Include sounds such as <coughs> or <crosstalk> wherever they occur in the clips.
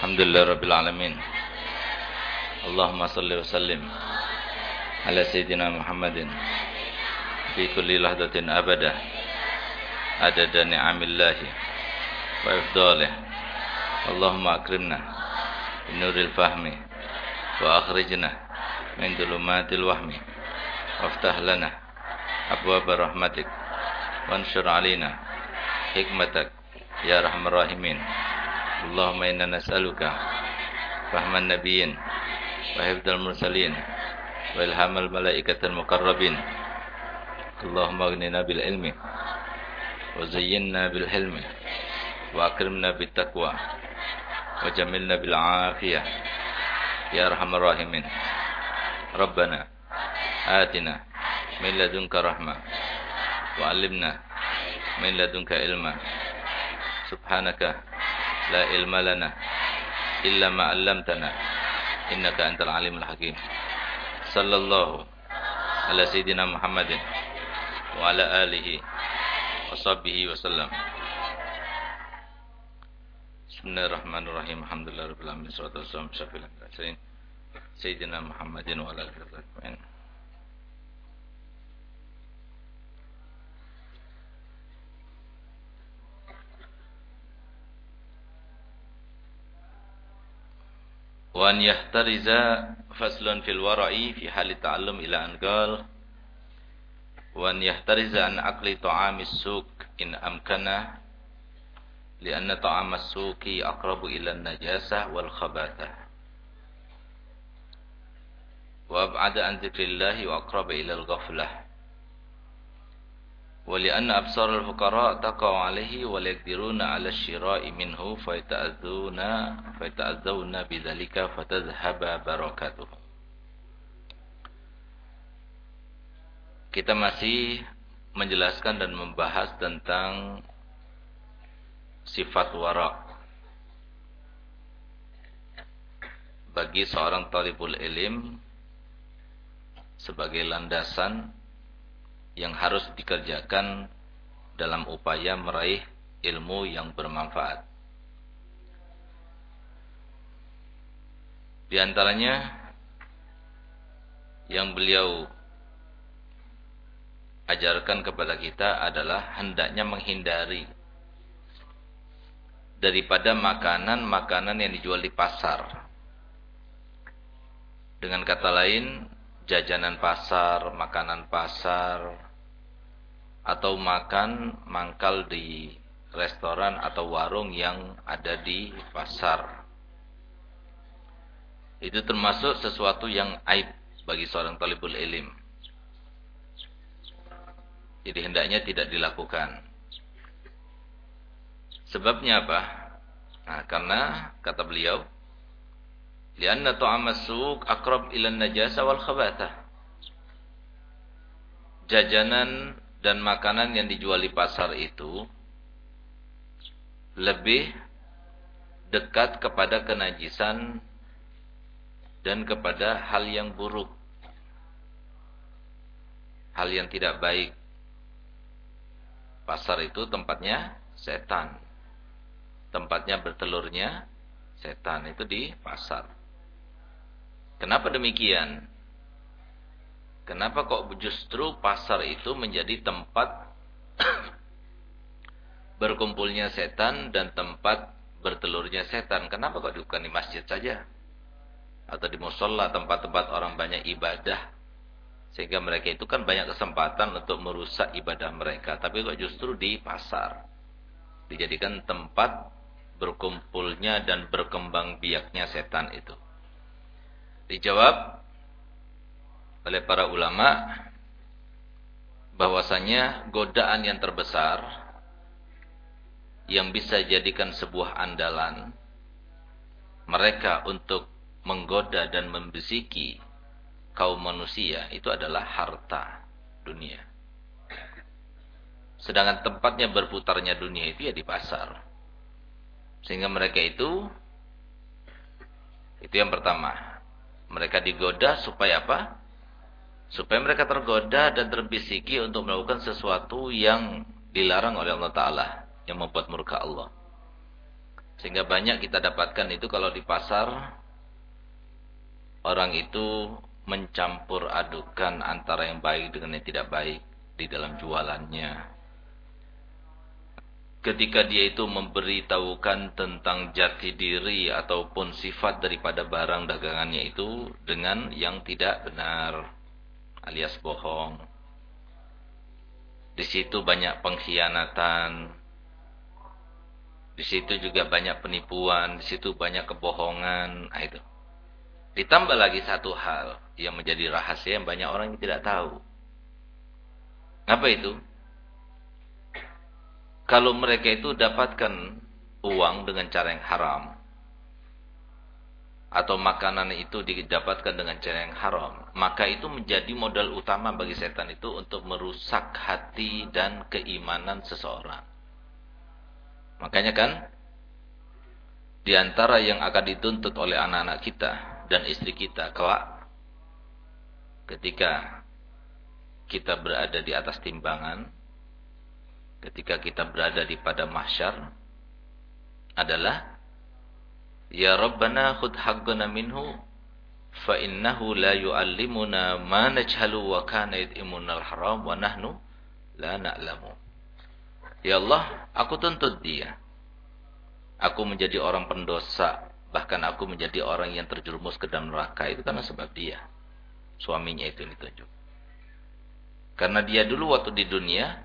Alhamdulillah Rabbil Alamin. Allahumma salli wa sallim Ala Sayyidina Muhammadin Fi kulli lahdatin abadah Adada ni'amillahi Wa ifdalih. Allahumma akrimna Nuril fahmi Wa akhrijna Min dulumatil wahmi. Waftah lana Abwab rahmatik Wanshur alina Hikmatak Ya Rahman Rahimin. اللهم إنا نسألك فهم النبيين وحفظ المرسلين وإلهام الملائكة المقربين اللهم اغننا بالعلم وزينا بالحلم وأكرمنا بالتقوى وجملنا بالعافية يا أرحم الراحمين ربنا آتنا من لدنك رحمة وعلمنا من لدنك علما سبحانك لا علم لنا إلا ما علمتنا. إنك أنت العليم الحكيم. صلى الله على سيدنا محمد وعلى آله وصحبه وسلم. بسم الله الرحمن الرحيم. الحمد لله رب العالمين. والصلاة والسلام على سيدنا محمد وعلى آله وصحبه أجمعين وأن يحترز فصل في الورع في حال التعلم إلى أن قال وأن يحترز عن أكل طعام السوق إن أمكنه لأن طعام السوق أقرب إلى النجاسة والخباثة. وأبعد عن ذكر الله وأقرب إلى الغفلة. ولأن أبصار الفقراء تقع عليه ولا يقدرون على الشراء منه فيتأذون فيتأذون بذلك فتذهب بركاته Kita masih menjelaskan dan membahas tentang sifat wara bagi seorang talibul ilim sebagai landasan yang harus dikerjakan dalam upaya meraih ilmu yang bermanfaat. Di antaranya yang beliau ajarkan kepada kita adalah hendaknya menghindari daripada makanan-makanan yang dijual di pasar. Dengan kata lain, jajanan pasar, makanan pasar, atau makan mangkal di restoran atau warung yang ada di pasar. Itu termasuk sesuatu yang aib bagi seorang talibul ilim. Jadi hendaknya tidak dilakukan. Sebabnya apa? Nah, karena kata beliau, "Lianna ta'amas suq aqrab ila najasa wal khabathah." Jajanan dan makanan yang dijual di pasar itu lebih dekat kepada kenajisan dan kepada hal yang buruk. Hal yang tidak baik. Pasar itu tempatnya setan tempatnya bertelurnya setan itu di pasar. Kenapa demikian? Kenapa kok justru pasar itu menjadi tempat <coughs> berkumpulnya setan dan tempat bertelurnya setan? Kenapa kok bukan di masjid saja? Atau di musola tempat-tempat orang banyak ibadah? Sehingga mereka itu kan banyak kesempatan untuk merusak ibadah mereka. Tapi kok justru di pasar? Dijadikan tempat berkumpulnya dan berkembang biaknya setan itu? Dijawab oleh para ulama bahwasanya godaan yang terbesar yang bisa jadikan sebuah andalan mereka untuk menggoda dan membisiki kaum manusia itu adalah harta dunia. Sedangkan tempatnya berputarnya dunia itu ya di pasar. Sehingga mereka itu itu yang pertama. Mereka digoda supaya apa? Supaya mereka tergoda dan terbisiki untuk melakukan sesuatu yang dilarang oleh Allah Ta'ala. Yang membuat murka Allah. Sehingga banyak kita dapatkan itu kalau di pasar orang itu mencampur adukan antara yang baik dengan yang tidak baik di dalam jualannya. Ketika dia itu memberitahukan tentang jati diri ataupun sifat daripada barang dagangannya itu dengan yang tidak benar alias bohong. Di situ banyak pengkhianatan, di situ juga banyak penipuan, di situ banyak kebohongan. Nah, itu. Ditambah lagi satu hal yang menjadi rahasia yang banyak orang yang tidak tahu. Apa itu? Kalau mereka itu dapatkan uang dengan cara yang haram, atau makanan itu didapatkan dengan cara yang haram, maka itu menjadi modal utama bagi setan itu untuk merusak hati dan keimanan seseorang. Makanya kan di antara yang akan dituntut oleh anak-anak kita dan istri kita, kelak ketika kita berada di atas timbangan, ketika kita berada di pada mahsyar adalah ya Rabbana khudh haqqana minhu fa innahu la yu'allimuna ma najhalu wa kana yut'imunal haram wa nahnu la na'lamu. Ya Allah, aku tuntut dia. Aku menjadi orang pendosa, bahkan aku menjadi orang yang terjerumus ke dalam neraka itu karena sebab dia. Suaminya itu ditunjuk. Karena dia dulu waktu di dunia,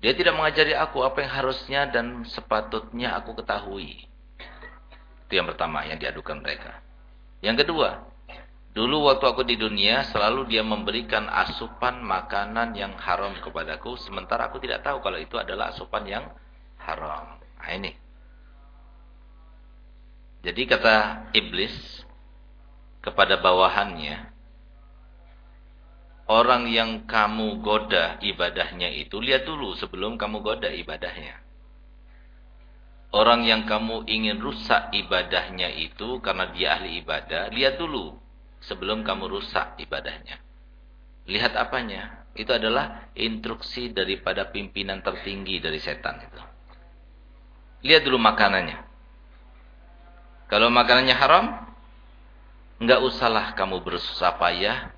dia tidak mengajari aku apa yang harusnya dan sepatutnya aku ketahui. Itu yang pertama yang diadukan mereka. Yang kedua, Dulu waktu aku di dunia selalu dia memberikan asupan makanan yang haram kepadaku sementara aku tidak tahu kalau itu adalah asupan yang haram. Nah ini. Jadi kata iblis kepada bawahannya orang yang kamu goda ibadahnya itu lihat dulu sebelum kamu goda ibadahnya. Orang yang kamu ingin rusak ibadahnya itu karena dia ahli ibadah, lihat dulu sebelum kamu rusak ibadahnya. Lihat apanya? Itu adalah instruksi daripada pimpinan tertinggi dari setan itu. Lihat dulu makanannya. Kalau makanannya haram, enggak usahlah kamu bersusah payah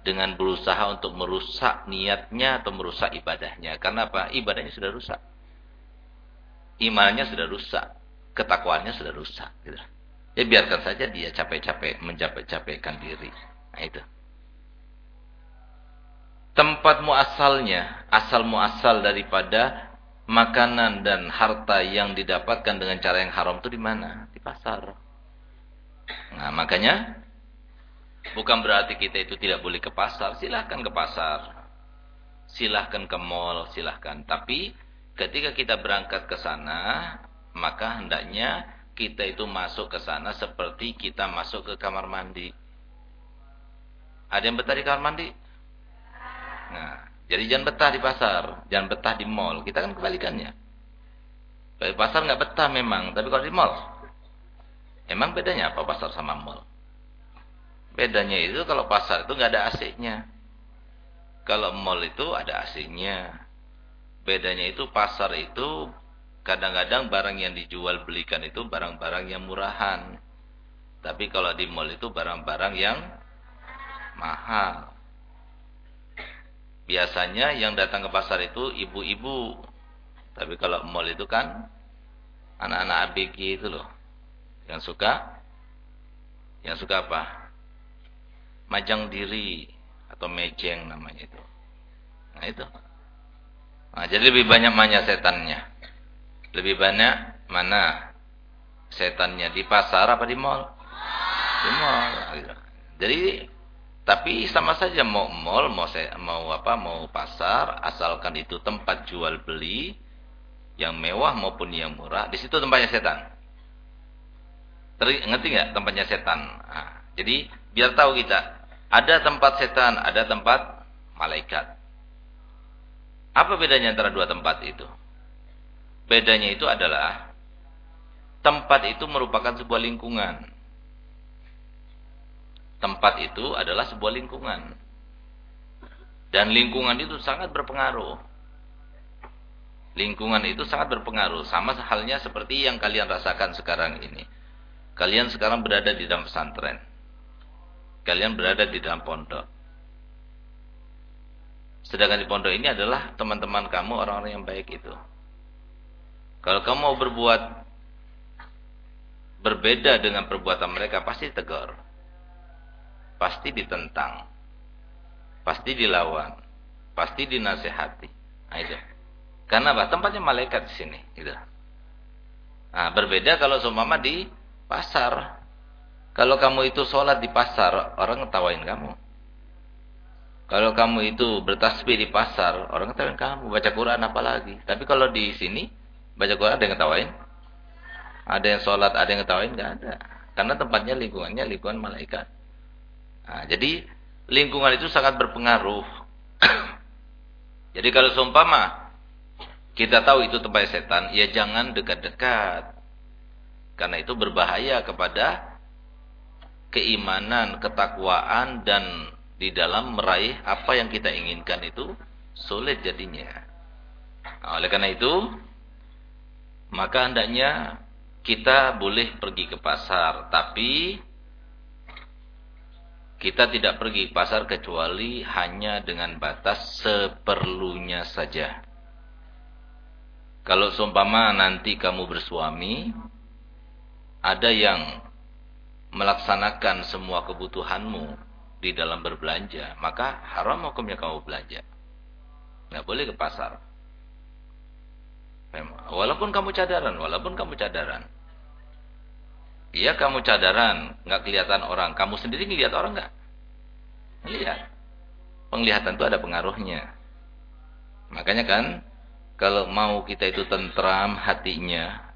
dengan berusaha untuk merusak niatnya atau merusak ibadahnya. Karena apa? Ibadahnya sudah rusak. Imannya sudah rusak. Ketakwaannya sudah rusak. Gitu. Ya biarkan saja dia capek-capek mencapai-capaikan diri. Nah itu. Tempat muasalnya, asal muasal daripada makanan dan harta yang didapatkan dengan cara yang haram itu di mana? Di pasar. Nah, makanya bukan berarti kita itu tidak boleh ke pasar. Silahkan ke pasar. Silahkan ke mall, silahkan. Tapi ketika kita berangkat ke sana, maka hendaknya kita itu masuk ke sana seperti kita masuk ke kamar mandi. Ada yang betah di kamar mandi? Nah, jadi jangan betah di pasar, jangan betah di mall. Kita kan kebalikannya. Di pasar nggak betah memang, tapi kalau di mall, emang bedanya apa pasar sama mall? Bedanya itu kalau pasar itu nggak ada AC-nya. Kalau mall itu ada AC-nya. Bedanya itu pasar itu Kadang-kadang barang yang dijual belikan itu barang-barang yang murahan. Tapi kalau di mall itu barang-barang yang mahal. Biasanya yang datang ke pasar itu ibu-ibu. Tapi kalau mall itu kan anak-anak ABG itu loh. Yang suka yang suka apa? Majang diri atau mejeng namanya itu. Nah itu. Nah, jadi lebih banyak manja setannya. Lebih banyak mana setannya di pasar apa di mall? Di mall. Jadi tapi sama saja mau mall, mau mau apa, mau pasar, asalkan itu tempat jual beli yang mewah maupun yang murah, di situ tempatnya setan. Ngerti nggak tempatnya setan? Nah, jadi biar tahu kita, ada tempat setan, ada tempat malaikat. Apa bedanya antara dua tempat itu? Bedanya itu adalah tempat itu merupakan sebuah lingkungan. Tempat itu adalah sebuah lingkungan. Dan lingkungan itu sangat berpengaruh. Lingkungan itu sangat berpengaruh. Sama halnya seperti yang kalian rasakan sekarang ini. Kalian sekarang berada di dalam pesantren. Kalian berada di dalam pondok. Sedangkan di pondok ini adalah teman-teman kamu orang-orang yang baik itu. Kalau kamu mau berbuat berbeda dengan perbuatan mereka, pasti tegur. Pasti ditentang. Pasti dilawan. Pasti dinasehati. Nah, itu. Karena apa? Tempatnya malaikat di sini, gitu. Nah, berbeda kalau seumpama di pasar. Kalau kamu itu sholat di pasar, orang ngetawain kamu. Kalau kamu itu bertasbih di pasar, orang ngetawain kamu. Baca Quran apalagi. Tapi kalau di sini, baca Quran ada yang ngetawain? Ada yang sholat, ada yang ngetawain? Gak ada. Karena tempatnya lingkungannya lingkungan malaikat. Nah, jadi lingkungan itu sangat berpengaruh. <coughs> jadi kalau seumpama kita tahu itu tempat setan, ya jangan dekat-dekat. Karena itu berbahaya kepada keimanan, ketakwaan dan di dalam meraih apa yang kita inginkan itu sulit jadinya. Nah, oleh karena itu, maka hendaknya kita boleh pergi ke pasar, tapi kita tidak pergi ke pasar kecuali hanya dengan batas seperlunya saja. Kalau seumpama nanti kamu bersuami, ada yang melaksanakan semua kebutuhanmu di dalam berbelanja, maka haram hukumnya kamu belanja. Nggak boleh ke pasar. Walaupun kamu cadaran, walaupun kamu cadaran. Iya kamu cadaran, nggak kelihatan orang. Kamu sendiri ngelihat orang nggak? Lihat. Penglihatan itu ada pengaruhnya. Makanya kan kalau mau kita itu tentram hatinya,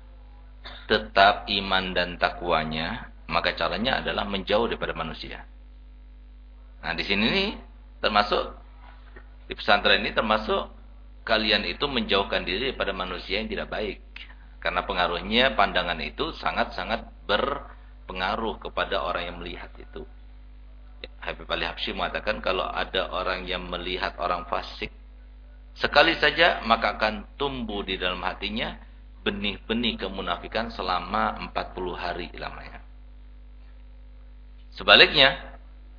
tetap iman dan takwanya, maka caranya adalah menjauh daripada manusia. Nah, di sini nih termasuk di pesantren ini termasuk kalian itu menjauhkan diri daripada manusia yang tidak baik. Karena pengaruhnya pandangan itu sangat-sangat berpengaruh kepada orang yang melihat itu. Habib Ali Habsyi mengatakan kalau ada orang yang melihat orang fasik Sekali saja maka akan tumbuh di dalam hatinya benih-benih kemunafikan selama 40 hari lamanya. Sebaliknya,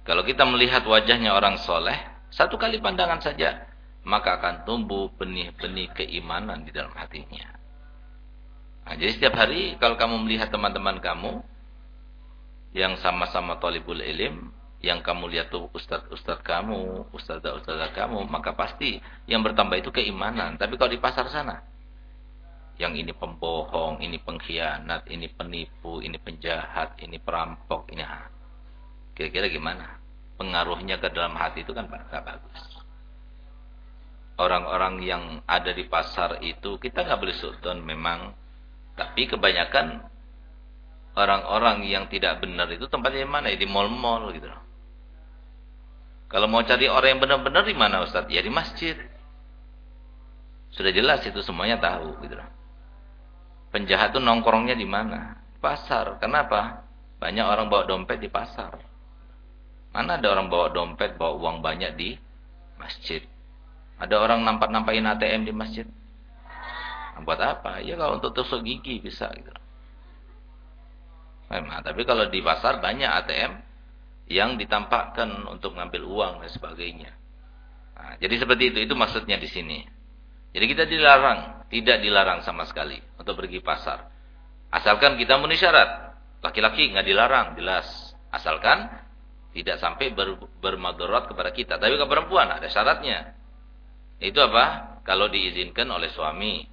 kalau kita melihat wajahnya orang soleh, satu kali pandangan saja, maka akan tumbuh benih-benih keimanan di dalam hatinya. Nah, jadi setiap hari kalau kamu melihat teman-teman kamu yang sama-sama tolibul ilim, yang kamu lihat tuh ustadz-ustadz kamu, ustadzah-ustadzah kamu, maka pasti yang bertambah itu keimanan. Tapi kalau di pasar sana, yang ini pembohong, ini pengkhianat, ini penipu, ini penjahat, ini perampok, ini kira-kira gimana? Pengaruhnya ke dalam hati itu kan gak bagus. Orang-orang yang ada di pasar itu kita nggak boleh sudon memang, tapi kebanyakan orang-orang yang tidak benar itu tempatnya mana? Ya, di mall-mall gitu. Kalau mau cari orang yang benar-benar di mana Ustaz? Ya di masjid. Sudah jelas itu semuanya tahu gitu loh. Penjahat itu nongkrongnya di mana? Pasar. Kenapa? Banyak orang bawa dompet di pasar. Mana ada orang bawa dompet, bawa uang banyak di masjid? Ada orang nampak-nampakin ATM di masjid? Nah, buat apa? Ya kalau untuk tusuk gigi bisa gitu. Memang, tapi kalau di pasar banyak ATM yang ditampakkan untuk ngambil uang dan sebagainya. Nah, jadi seperti itu, itu maksudnya di sini. Jadi kita dilarang, tidak dilarang sama sekali untuk pergi pasar. Asalkan kita memenuhi syarat. Laki-laki nggak dilarang, jelas. Asalkan tidak sampai ber, bermadorat kepada kita. Tapi ke perempuan ada syaratnya. Itu apa? Kalau diizinkan oleh suami.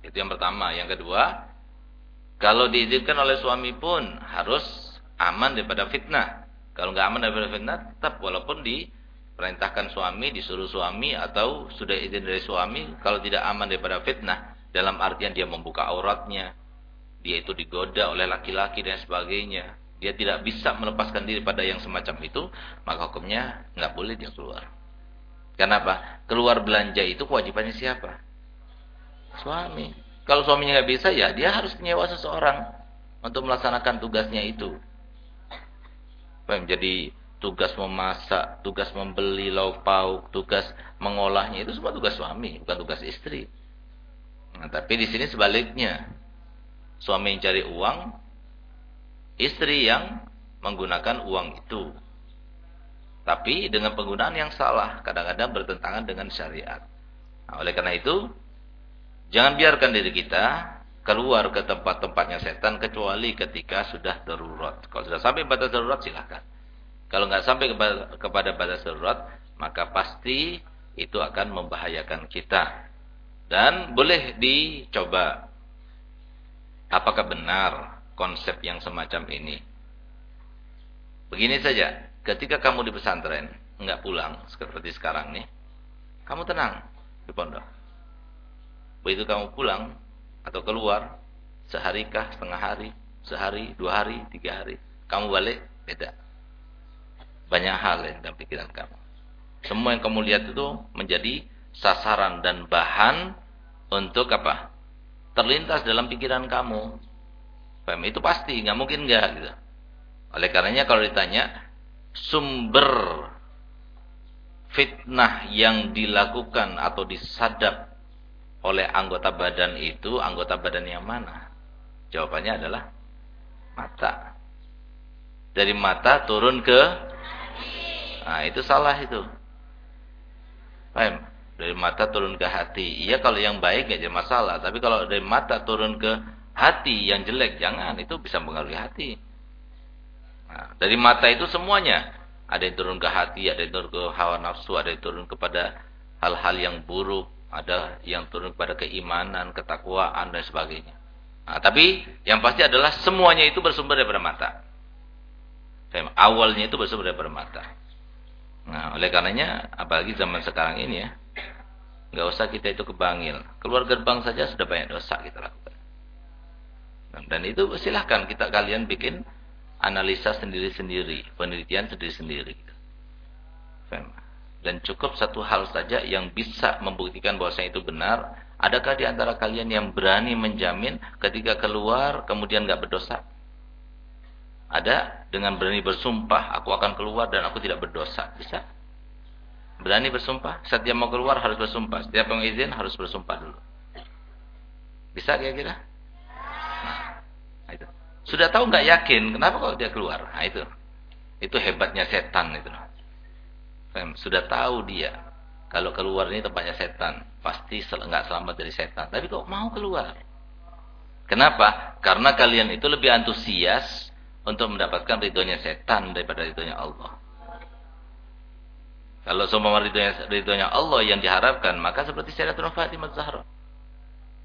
Itu yang pertama. Yang kedua, kalau diizinkan oleh suami pun harus aman daripada fitnah. Kalau nggak aman daripada fitnah, tetap walaupun diperintahkan suami, disuruh suami atau sudah izin dari suami, kalau tidak aman daripada fitnah, dalam artian dia membuka auratnya, dia itu digoda oleh laki-laki dan sebagainya, dia tidak bisa melepaskan diri pada yang semacam itu, maka hukumnya nggak boleh dia keluar. Kenapa? Keluar belanja itu kewajibannya siapa? Suami. Kalau suaminya nggak bisa, ya dia harus menyewa seseorang untuk melaksanakan tugasnya itu. Jadi tugas memasak, tugas membeli lauk pauk, tugas mengolahnya itu semua tugas suami, bukan tugas istri. Nah, tapi di sini sebaliknya. Suami yang cari uang, istri yang menggunakan uang itu. Tapi dengan penggunaan yang salah, kadang-kadang bertentangan dengan syariat. Nah, oleh karena itu, jangan biarkan diri kita keluar ke tempat-tempatnya setan kecuali ketika sudah darurat. Kalau sudah sampai batas darurat silahkan. Kalau nggak sampai kepada batas darurat, maka pasti itu akan membahayakan kita. Dan boleh dicoba. Apakah benar konsep yang semacam ini? Begini saja, ketika kamu di pesantren, nggak pulang seperti sekarang nih, kamu tenang di pondok. Begitu kamu pulang, atau keluar sehari kah setengah hari sehari dua hari tiga hari kamu balik beda banyak hal yang dalam pikiran kamu semua yang kamu lihat itu menjadi sasaran dan bahan untuk apa terlintas dalam pikiran kamu Paham? itu pasti nggak mungkin nggak gitu oleh karenanya kalau ditanya sumber fitnah yang dilakukan atau disadap oleh anggota badan itu anggota badan yang mana? Jawabannya adalah mata. Dari mata turun ke Nah, itu salah itu. Paham? Dari mata turun ke hati. Iya kalau yang baik nggak jadi masalah, tapi kalau dari mata turun ke hati yang jelek jangan, itu bisa mengaruhi hati. Nah, dari mata itu semuanya. Ada yang turun ke hati, ada yang turun ke hawa nafsu, ada yang turun kepada hal-hal yang buruk, ada yang turun kepada keimanan, ketakwaan dan sebagainya. Nah, tapi yang pasti adalah semuanya itu bersumber daripada mata. Awalnya itu bersumber daripada mata. Nah, oleh karenanya apalagi zaman sekarang ini ya, nggak usah kita itu kebangil. Keluar gerbang saja sudah banyak dosa kita lakukan. Dan itu silahkan kita kalian bikin analisa sendiri-sendiri, penelitian sendiri-sendiri. Dan cukup satu hal saja yang bisa membuktikan bahwasanya itu benar. Adakah di antara kalian yang berani menjamin ketika keluar kemudian nggak berdosa? Ada dengan berani bersumpah, aku akan keluar dan aku tidak berdosa. Bisa? Berani bersumpah? Setiap mau keluar harus bersumpah. Setiap mau izin harus bersumpah dulu. Bisa kira-kira? Itu. Sudah tahu nggak yakin, kenapa kalau dia keluar? Nah, itu. Itu hebatnya setan itu. Sudah tahu dia kalau keluar ini tempatnya setan, pasti nggak selamat dari setan. Tapi kok mau keluar? Kenapa? Karena kalian itu lebih antusias untuk mendapatkan ridhonya setan daripada ridhonya Allah. Kalau semua ridhonya, ridhonya Allah yang diharapkan, maka seperti Sayyidatuna Fatimah Zahra.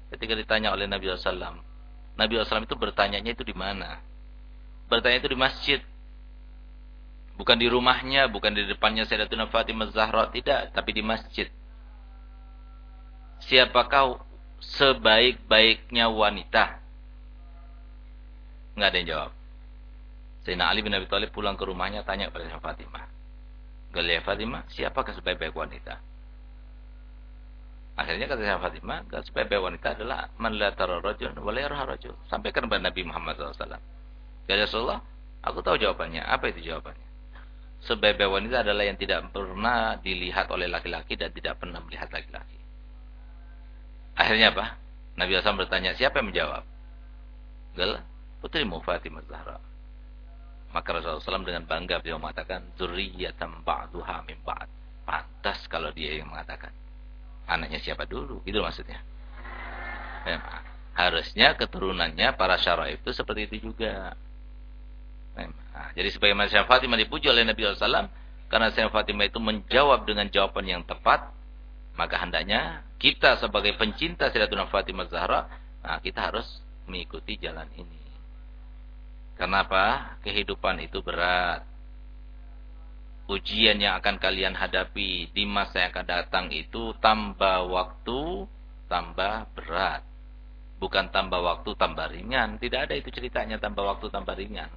Ketika ditanya oleh Nabi SAW, Nabi SAW itu bertanyanya itu di mana? Bertanya itu di masjid. Bukan di rumahnya, bukan di depannya Sayyidatuna Fatimah Zahra, tidak, tapi di masjid. Siapakah sebaik-baiknya wanita? Enggak ada yang jawab. Sayyidina Ali bin Abi Thalib pulang ke rumahnya tanya kepada Fatimah. Galia Fatimah, siapakah sebaik-baik wanita? Akhirnya kata Sayyidah Fatimah, sebaik-baik wanita adalah man la rajul wa la rajul. Sampaikan kepada Nabi Muhammad SAW. Ya Rasulullah, aku tahu jawabannya. Apa itu jawabannya? Sebaik wanita adalah yang tidak pernah dilihat oleh laki-laki dan tidak pernah melihat laki-laki. Akhirnya apa? Nabi Hasan bertanya, siapa yang menjawab? Gal, putrimu Fatimah Zahra. Maka Rasulullah SAW dengan bangga beliau mengatakan, Zuriyatan ba'duha min ba'd. Pantas kalau dia yang mengatakan. Anaknya siapa dulu? Itu maksudnya. Ya, harusnya keturunannya para syarah itu seperti itu juga. Nah, jadi sebagaimana Sayyidah Fatimah dipuji oleh Nabi SAW, karena Sayyidah Fatimah itu menjawab dengan jawaban yang tepat, maka hendaknya kita sebagai pencinta Sayyidatuna Fatimah Zahra, nah kita harus mengikuti jalan ini. Kenapa? Kehidupan itu berat. Ujian yang akan kalian hadapi di masa yang akan datang itu tambah waktu, tambah berat. Bukan tambah waktu, tambah ringan. Tidak ada itu ceritanya tambah waktu, tambah ringan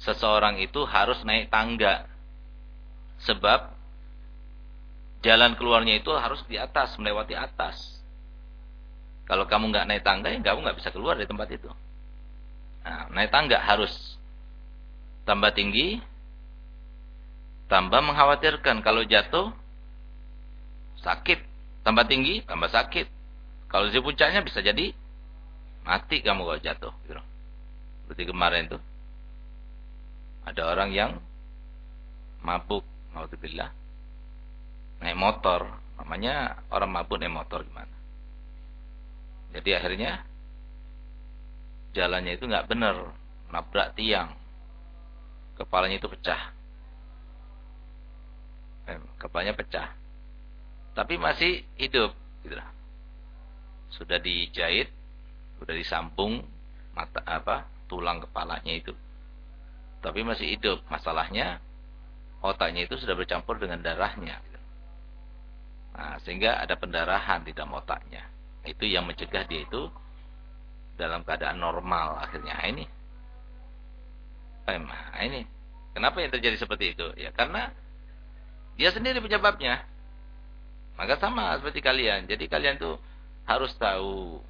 seseorang itu harus naik tangga. Sebab jalan keluarnya itu harus di atas, melewati atas. Kalau kamu nggak naik tangga, ya kamu nggak bisa keluar dari tempat itu. Nah, naik tangga harus tambah tinggi, tambah mengkhawatirkan. Kalau jatuh, sakit. Tambah tinggi, tambah sakit. Kalau di puncaknya bisa jadi mati kamu kalau jatuh. Gitu. Seperti kemarin tuh. Ada orang yang mabuk, naudzubillah. Naik motor, namanya orang mabuk naik motor gimana? Jadi akhirnya jalannya itu nggak benar, nabrak tiang. Kepalanya itu pecah. Kepalanya pecah. Tapi masih hidup, gitu Sudah dijahit, sudah disambung mata apa tulang kepalanya itu tapi masih hidup. Masalahnya otaknya itu sudah bercampur dengan darahnya. Nah, sehingga ada pendarahan di dalam otaknya. Itu yang mencegah dia itu dalam keadaan normal akhirnya. Nah, ini. Nah, ini. Kenapa yang terjadi seperti itu? Ya karena dia sendiri penyebabnya. Maka sama seperti kalian. Jadi kalian tuh harus tahu.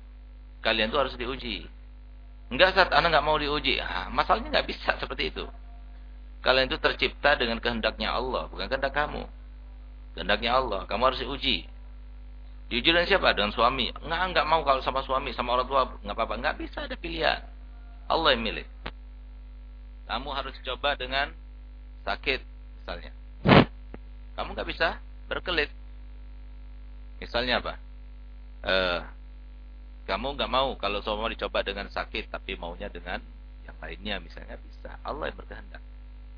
Kalian tuh harus diuji. Enggak saat anak nggak mau diuji. Ah, masalahnya nggak bisa seperti itu. Kalian itu tercipta dengan kehendaknya Allah, bukan kehendak kamu. Kehendaknya Allah, kamu harus diuji. Diuji dengan siapa? Dengan suami. Enggak, enggak mau kalau sama suami, sama orang tua, enggak apa-apa. Enggak bisa ada pilihan. Allah yang milih. Kamu harus coba dengan sakit, misalnya. Kamu nggak bisa berkelit. Misalnya apa? Eh, kamu nggak mau kalau semua dicoba dengan sakit, tapi maunya dengan yang lainnya misalnya bisa. Allah yang berkehendak.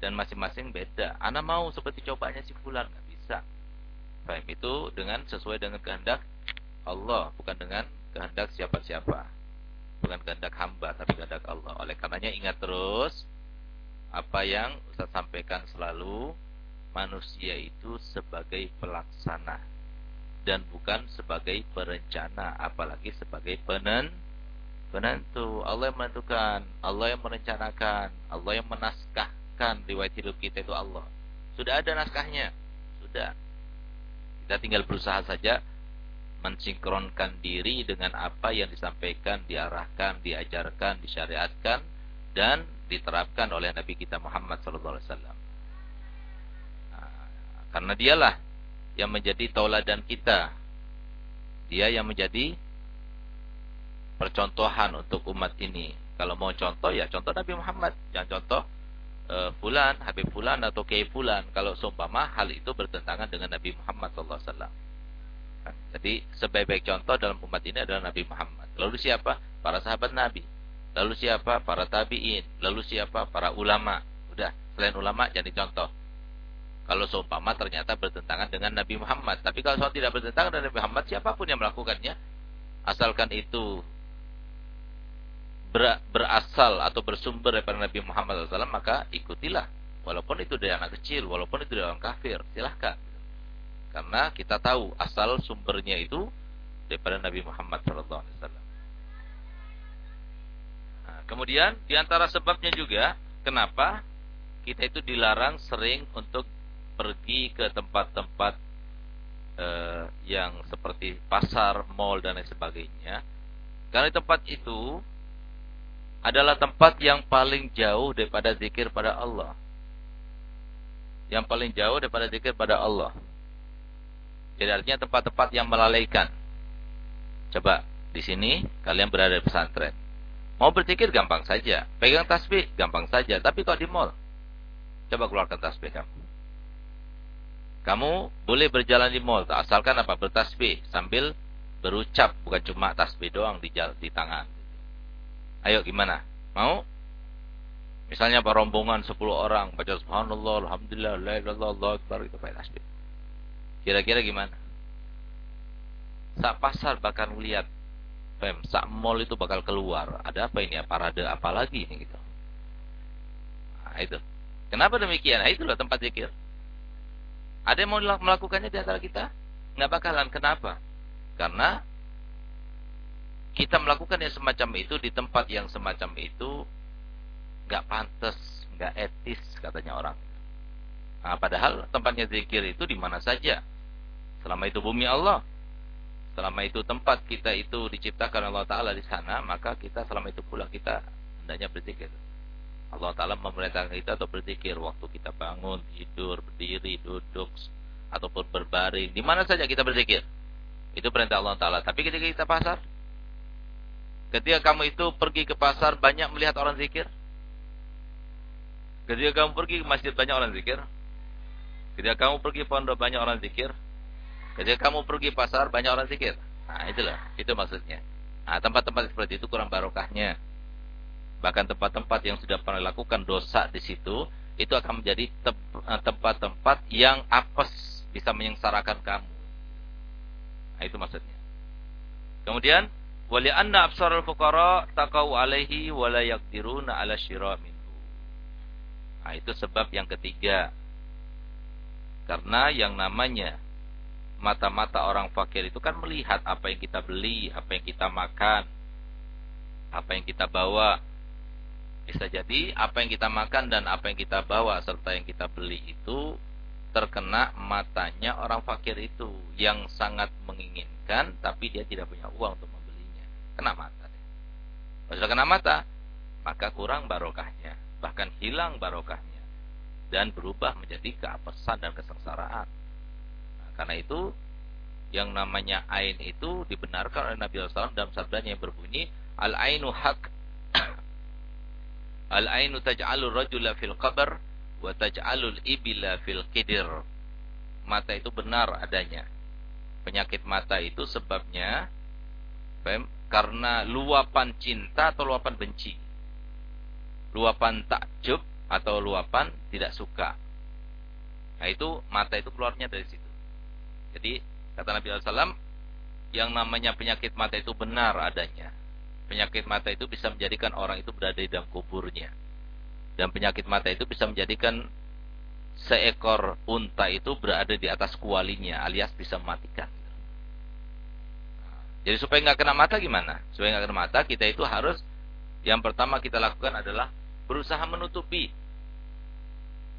Dan masing-masing beda. Anak mau seperti cobanya si fulan nggak bisa. Baik itu dengan sesuai dengan kehendak Allah, bukan dengan kehendak siapa-siapa. Bukan kehendak hamba, tapi kehendak Allah. Oleh karenanya ingat terus apa yang Ustaz sampaikan selalu, manusia itu sebagai pelaksana dan bukan sebagai perencana apalagi sebagai penen penentu. Allah yang menentukan Allah yang merencanakan Allah yang menaskahkan riwayat hidup kita itu Allah. Sudah ada naskahnya? Sudah. Kita tinggal berusaha saja mensinkronkan diri dengan apa yang disampaikan diarahkan diajarkan disyariatkan dan diterapkan oleh Nabi kita Muhammad sallallahu alaihi wasallam karena dialah yang menjadi tauladan kita. Dia yang menjadi percontohan untuk umat ini. Kalau mau contoh ya contoh Nabi Muhammad, jangan contoh uh, fulan, Habib fulan atau kiai fulan. Kalau seumpama hal itu bertentangan dengan Nabi Muhammad SAW. Nah, jadi sebaik-baik contoh dalam umat ini adalah Nabi Muhammad. Lalu siapa? Para sahabat Nabi. Lalu siapa? Para tabi'in. Lalu siapa? Para ulama. Udah, selain ulama jadi contoh. Kalau seumpama ternyata bertentangan dengan Nabi Muhammad. Tapi kalau soal tidak bertentangan dengan Nabi Muhammad, siapa pun yang melakukannya, asalkan itu ber, berasal atau bersumber daripada Nabi Muhammad SAW, maka ikutilah. Walaupun itu dari anak kecil, walaupun itu dari orang kafir, silahkan. Karena kita tahu asal sumbernya itu daripada Nabi Muhammad SAW. Nah, kemudian di antara sebabnya juga kenapa kita itu dilarang sering untuk pergi ke tempat-tempat uh, yang seperti pasar, mall dan lain sebagainya. Karena tempat itu adalah tempat yang paling jauh daripada zikir pada Allah. Yang paling jauh daripada zikir pada Allah. Jadi artinya tempat-tempat yang melalaikan. Coba di sini kalian berada di pesantren. Mau berzikir gampang saja. Pegang tasbih gampang saja. Tapi kok di mall? Coba keluarkan tasbih kamu. Kamu boleh berjalan di mall, asalkan apa? Bertasbih sambil berucap, bukan cuma tasbih doang di, di tangan. Ayo gimana? Mau? Misalnya apa rombongan 10 orang baca subhanallah, alhamdulillah, la ilaha illallah, akbar itu pakai tasbih. Kira-kira gimana? Sak pasar bakal lihat Fem, sak mall itu bakal keluar. Ada apa ini ya? Parade apa lagi ini gitu. Nah, itu. Kenapa demikian? Nah, itulah tempat zikir. Ada yang mau melakukannya di antara kita? Nggak bakalan. Kenapa? Karena kita melakukan yang semacam itu di tempat yang semacam itu nggak pantas, nggak etis katanya orang. Nah, padahal tempatnya zikir itu di mana saja. Selama itu bumi Allah, selama itu tempat kita itu diciptakan Allah Taala di sana, maka kita selama itu pula kita hendaknya berzikir. Allah Ta'ala memerintahkan kita untuk berzikir waktu kita bangun, tidur, berdiri, duduk, ataupun berbaring. Di mana saja kita berzikir. Itu perintah Allah Ta'ala. Tapi ketika kita pasar, ketika kamu itu pergi ke pasar banyak melihat orang zikir. Ketika kamu pergi ke masjid banyak orang zikir. Ketika kamu pergi pondok banyak orang zikir. Ketika kamu pergi pasar banyak orang zikir. Nah, itulah, itu maksudnya. Nah, tempat-tempat seperti itu kurang barokahnya. Bahkan tempat-tempat yang sudah pernah lakukan dosa di situ, itu akan menjadi eh, tempat-tempat yang apes bisa menyengsarakan kamu. Nah, itu maksudnya. Kemudian wali anna absarul fuqara taqau alaihi wa la yaqdiruna ala syira minhu. Nah, itu sebab yang ketiga. Karena yang namanya mata-mata orang fakir itu kan melihat apa yang kita beli, apa yang kita makan, apa yang kita bawa. Bisa jadi apa yang kita makan dan apa yang kita bawa serta yang kita beli itu terkena matanya orang fakir itu yang sangat menginginkan tapi dia tidak punya uang untuk membelinya. Kena mata deh. Kalau sudah kena mata, maka kurang barokahnya, bahkan hilang barokahnya dan berubah menjadi keapesan dan kesengsaraan. Nah, karena itu yang namanya ain itu dibenarkan oleh Nabi SAW dalam sabdanya yang berbunyi al-ainu hak Al-ainu taj'alur rajula fil qabr wa taj'alul ibila fil qidir. Mata itu benar adanya. Penyakit mata itu sebabnya karena luapan cinta atau luapan benci. Luapan takjub atau luapan tidak suka. Nah itu mata itu keluarnya dari situ. Jadi kata Nabi SAW, yang namanya penyakit mata itu benar adanya. Penyakit mata itu bisa menjadikan orang itu berada di dalam kuburnya. Dan penyakit mata itu bisa menjadikan seekor unta itu berada di atas kualinya alias bisa mematikan. Jadi supaya nggak kena mata gimana? Supaya nggak kena mata kita itu harus yang pertama kita lakukan adalah berusaha menutupi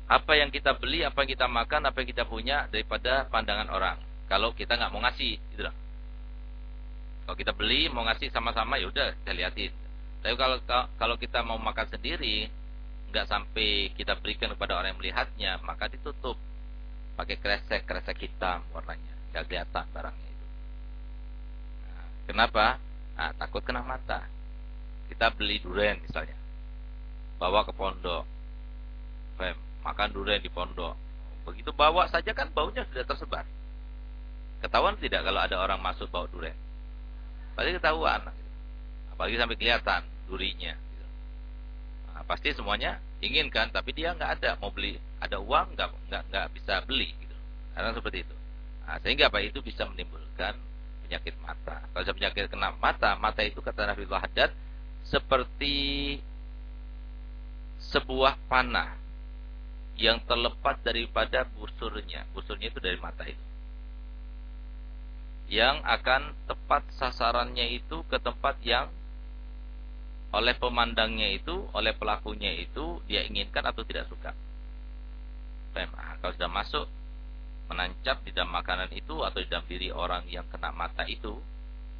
apa yang kita beli, apa yang kita makan, apa yang kita punya daripada pandangan orang. Kalau kita nggak mau ngasih, gitu loh. Kalau kita beli mau ngasih sama-sama ya udah kita liatin. Tapi kalau kalau kita mau makan sendiri nggak sampai kita berikan kepada orang yang melihatnya, maka ditutup pakai kresek kresek hitam warnanya, nggak kelihatan barangnya itu. Nah, kenapa? Nah, takut kena mata. Kita beli durian misalnya, bawa ke pondok, Fem, makan durian di pondok. Begitu bawa saja kan baunya sudah tersebar. Ketahuan tidak kalau ada orang masuk bawa durian? Pasti ketahuan. Apalagi sampai kelihatan durinya. Nah, pasti semuanya inginkan tapi dia nggak ada. Mau beli ada uang nggak nggak nggak bisa beli gitu. Karena seperti itu. Nah, sehingga apa? Itu bisa menimbulkan penyakit mata. Kalau penyakit kena mata mata itu kata Nabi Haddad seperti sebuah panah yang terlepas daripada busurnya. Busurnya itu dari mata itu yang akan tepat sasarannya itu ke tempat yang oleh pemandangnya itu, oleh pelakunya itu dia inginkan atau tidak suka. Nah, kalau sudah masuk menancap di dalam makanan itu atau di dalam diri orang yang kena mata itu,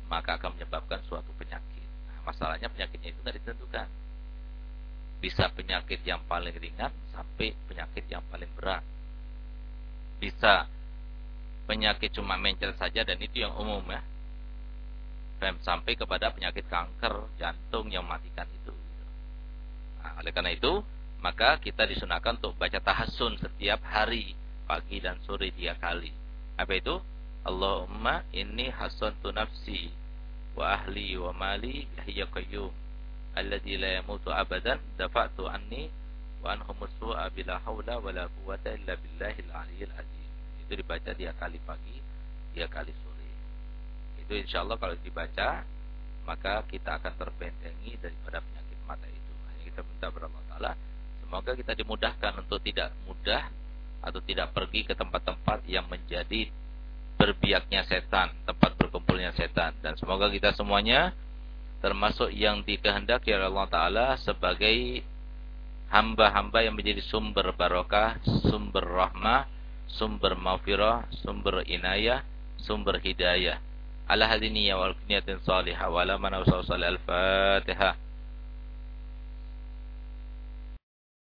maka akan menyebabkan suatu penyakit. Nah, masalahnya penyakitnya itu tidak ditentukan. Bisa penyakit yang paling ringan sampai penyakit yang paling berat. Bisa penyakit cuma mencret saja dan itu yang umum ya. Sampai kepada penyakit kanker jantung yang matikan itu. Nah, oleh karena itu, maka kita disunahkan untuk baca tahasun setiap hari, pagi dan sore tiga kali. Apa itu? Allahumma inni hasantu nafsi wa ahli wa mali hiya qayyum alladzi la yamutu abadan dafa'tu anni wa anhum su'a bila haula wala quwwata illa billahil aliyyil azim itu dibaca dia kali pagi, dia kali sore. Itu insya Allah kalau dibaca, maka kita akan terbentengi daripada penyakit mata itu. Hanya kita minta kepada Allah semoga kita dimudahkan untuk tidak mudah atau tidak pergi ke tempat-tempat yang menjadi berbiaknya setan, tempat berkumpulnya setan. Dan semoga kita semuanya termasuk yang dikehendaki oleh Allah Ta'ala sebagai hamba-hamba yang menjadi sumber barokah, sumber rahmah, sumber maghfirah, sumber inayah, sumber hidayah. Ala hadini ya wal kuniyatin salihah wa ala mana al-fatihah.